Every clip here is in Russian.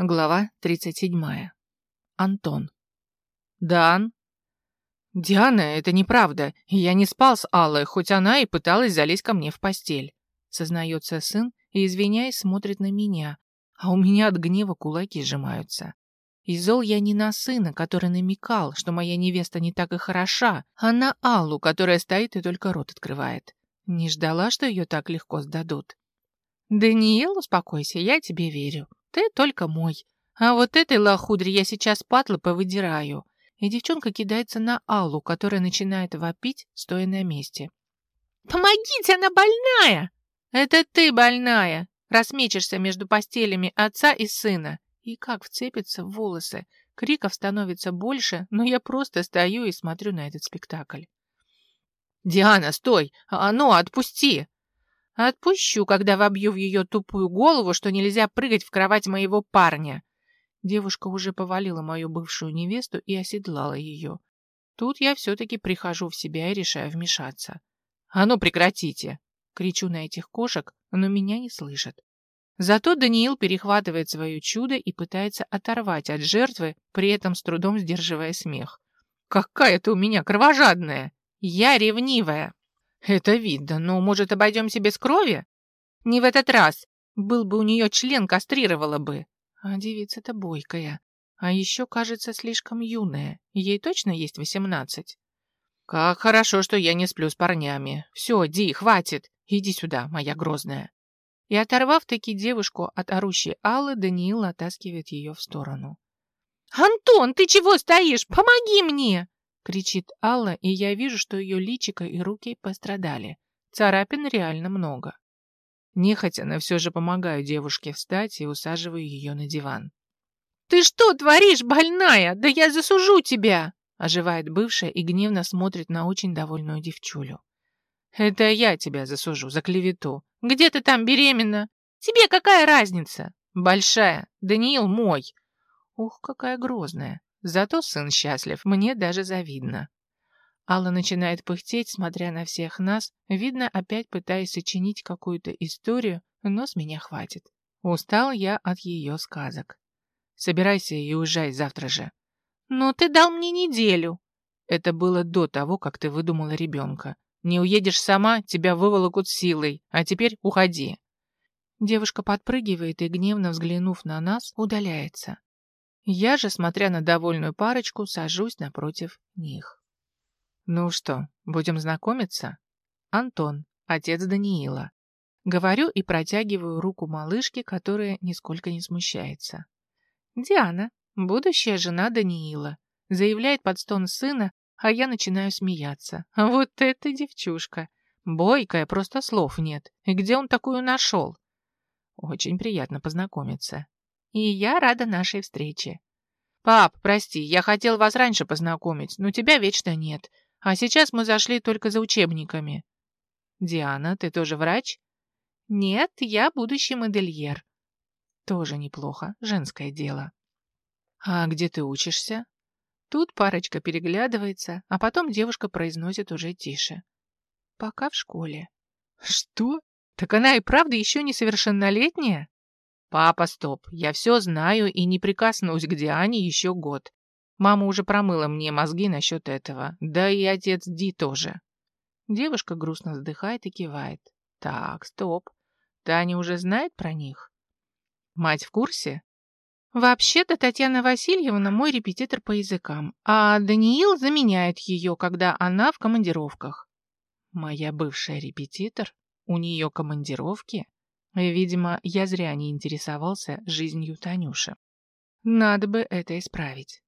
Глава 37. Антон. «Дан?» «Диана, это неправда. Я не спал с Аллой, хоть она и пыталась залезть ко мне в постель», сознается сын и, извиняясь, смотрит на меня, а у меня от гнева кулаки сжимаются. И зол я не на сына, который намекал, что моя невеста не так и хороша, а на Аллу, которая стоит и только рот открывает. Не ждала, что ее так легко сдадут. «Даниил, успокойся, я тебе верю. Ты только мой. А вот этой лохудре я сейчас патлы повыдираю. И девчонка кидается на Аллу, которая начинает вопить, стоя на месте. «Помогите, она больная!» «Это ты больная!» Рассмечешься между постелями отца и сына. И как вцепится в волосы. Криков становится больше, но я просто стою и смотрю на этот спектакль. «Диана, стой! А ну, отпусти!» Отпущу, когда вобью в ее тупую голову, что нельзя прыгать в кровать моего парня. Девушка уже повалила мою бывшую невесту и оседлала ее. Тут я все-таки прихожу в себя и решаю вмешаться. «А ну, прекратите!» Кричу на этих кошек, но меня не слышат. Зато Даниил перехватывает свое чудо и пытается оторвать от жертвы, при этом с трудом сдерживая смех. «Какая ты у меня кровожадная! Я ревнивая!» Это видно, но, может, обойдемся без крови? Не в этот раз. Был бы у нее член, кастрировала бы. А девица-то бойкая. А еще, кажется, слишком юная. Ей точно есть восемнадцать? Как хорошо, что я не сплю с парнями. Все, Ди, хватит. Иди сюда, моя грозная. И оторвав таки девушку от орущей Аллы, Даниил оттаскивает ее в сторону. «Антон, ты чего стоишь? Помоги мне!» Кричит Алла, и я вижу, что ее личико и руки пострадали. Царапин реально много. Нехотя, но все же помогаю девушке встать и усаживаю ее на диван. «Ты что творишь, больная? Да я засужу тебя!» Оживает бывшая и гневно смотрит на очень довольную девчулю. «Это я тебя засужу за клевету. Где ты там беременна? Тебе какая разница? Большая. Даниил мой». Ух, какая грозная. Зато сын счастлив, мне даже завидно. Алла начинает пыхтеть, смотря на всех нас, видно, опять пытаясь сочинить какую-то историю, но с меня хватит. Устал я от ее сказок. Собирайся и уезжай завтра же. Но ты дал мне неделю. Это было до того, как ты выдумала ребенка. Не уедешь сама, тебя выволокут силой, а теперь уходи. Девушка подпрыгивает и, гневно взглянув на нас, удаляется. Я же, смотря на довольную парочку, сажусь напротив них. «Ну что, будем знакомиться?» Антон, отец Даниила. Говорю и протягиваю руку малышке, которая нисколько не смущается. «Диана, будущая жена Даниила», заявляет под стон сына, а я начинаю смеяться. Вот эта девчушка! Бойкая, просто слов нет. И где он такую нашел? Очень приятно познакомиться. И я рада нашей встрече. Пап, прости, я хотел вас раньше познакомить, но тебя вечно нет. А сейчас мы зашли только за учебниками. Диана, ты тоже врач? Нет, я будущий модельер. Тоже неплохо, женское дело. А где ты учишься? Тут парочка переглядывается, а потом девушка произносит уже тише. Пока в школе. Что? Так она и правда еще несовершеннолетняя? «Папа, стоп, я все знаю и не прикоснусь к Диане еще год. Мама уже промыла мне мозги насчет этого, да и отец Ди тоже». Девушка грустно вздыхает и кивает. «Так, стоп. Таня уже знает про них?» «Мать в курсе?» «Вообще-то Татьяна Васильевна мой репетитор по языкам, а Даниил заменяет ее, когда она в командировках». «Моя бывшая репетитор? У нее командировки?» Видимо, я зря не интересовался жизнью Танюши. Надо бы это исправить.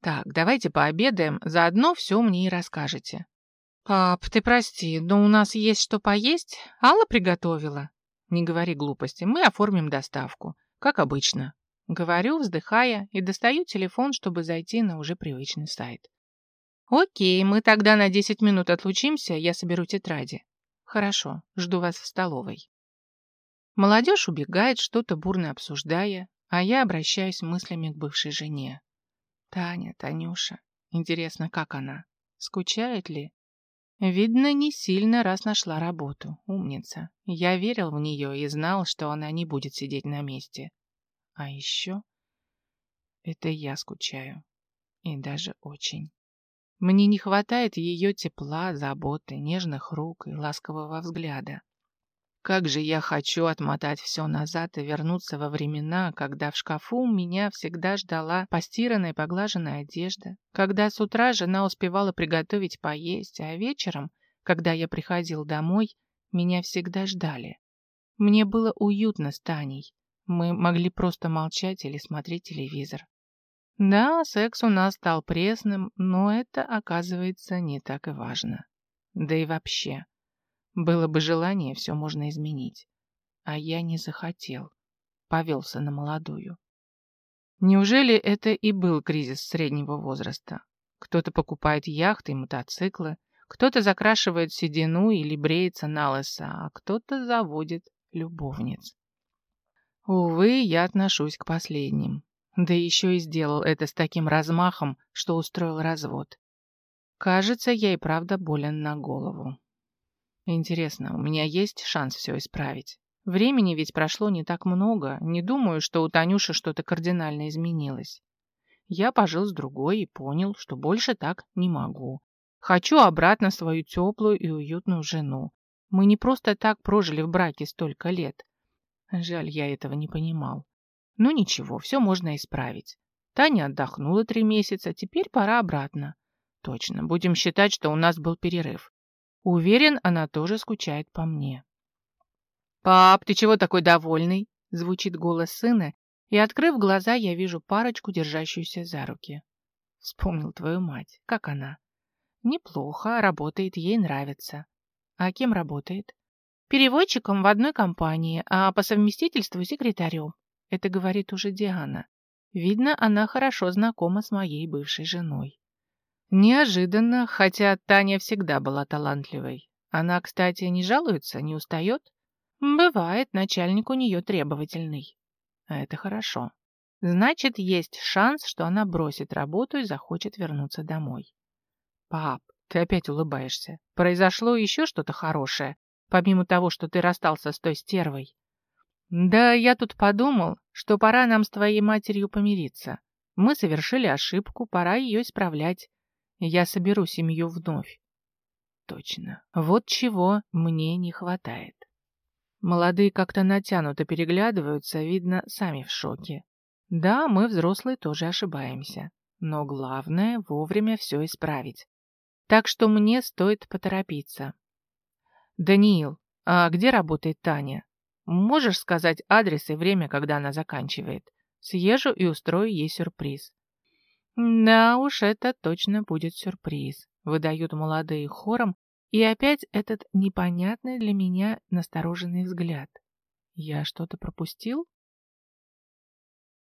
Так, давайте пообедаем, заодно все мне и расскажете. Пап, ты прости, но у нас есть что поесть? Алла приготовила. Не говори глупости, мы оформим доставку, как обычно. Говорю, вздыхая, и достаю телефон, чтобы зайти на уже привычный сайт. Окей, мы тогда на 10 минут отлучимся, я соберу тетради. Хорошо, жду вас в столовой. Молодежь убегает, что-то бурно обсуждая, а я обращаюсь мыслями к бывшей жене. Таня, Танюша. Интересно, как она? Скучает ли? Видно, не сильно, раз нашла работу. Умница. Я верил в нее и знал, что она не будет сидеть на месте. А еще... Это я скучаю. И даже очень. Мне не хватает ее тепла, заботы, нежных рук и ласкового взгляда. Как же я хочу отмотать все назад и вернуться во времена, когда в шкафу меня всегда ждала постиранная и поглаженная одежда, когда с утра жена успевала приготовить поесть, а вечером, когда я приходил домой, меня всегда ждали. Мне было уютно с Таней. Мы могли просто молчать или смотреть телевизор. Да, секс у нас стал пресным, но это, оказывается, не так и важно. Да и вообще, было бы желание, все можно изменить. А я не захотел. Повелся на молодую. Неужели это и был кризис среднего возраста? Кто-то покупает яхты и мотоциклы, кто-то закрашивает седину или бреется на лысо, а кто-то заводит любовниц. Увы, я отношусь к последним. Да еще и сделал это с таким размахом, что устроил развод. Кажется, я и правда болен на голову. Интересно, у меня есть шанс все исправить? Времени ведь прошло не так много, не думаю, что у Танюши что-то кардинально изменилось. Я пожил с другой и понял, что больше так не могу. Хочу обратно свою теплую и уютную жену. Мы не просто так прожили в браке столько лет. Жаль, я этого не понимал. Ну ничего, все можно исправить. Таня отдохнула три месяца, теперь пора обратно. Точно, будем считать, что у нас был перерыв. Уверен, она тоже скучает по мне. «Пап, ты чего такой довольный?» — звучит голос сына, и, открыв глаза, я вижу парочку, держащуюся за руки. Вспомнил твою мать. Как она? Неплохо, работает, ей нравится. А кем работает? Переводчиком в одной компании, а по совместительству секретарем. Это говорит уже Диана. Видно, она хорошо знакома с моей бывшей женой. Неожиданно, хотя Таня всегда была талантливой. Она, кстати, не жалуется, не устает? Бывает, начальник у нее требовательный. А это хорошо. Значит, есть шанс, что она бросит работу и захочет вернуться домой. Пап, ты опять улыбаешься. Произошло еще что-то хорошее, помимо того, что ты расстался с той стервой. Да, я тут подумал, что пора нам с твоей матерью помириться. Мы совершили ошибку, пора ее исправлять. Я соберу семью вновь. Точно. Вот чего мне не хватает. Молодые как-то натянуто переглядываются, видно, сами в шоке. Да, мы, взрослые, тоже ошибаемся. Но главное — вовремя все исправить. Так что мне стоит поторопиться. «Даниил, а где работает Таня?» Можешь сказать адрес и время, когда она заканчивает? Съезжу и устрою ей сюрприз. Да уж, это точно будет сюрприз, выдают молодые хором, и опять этот непонятный для меня настороженный взгляд. Я что-то пропустил?